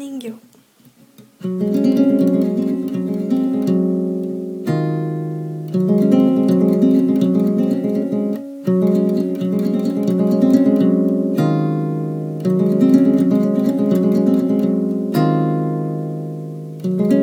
Ningo. thank you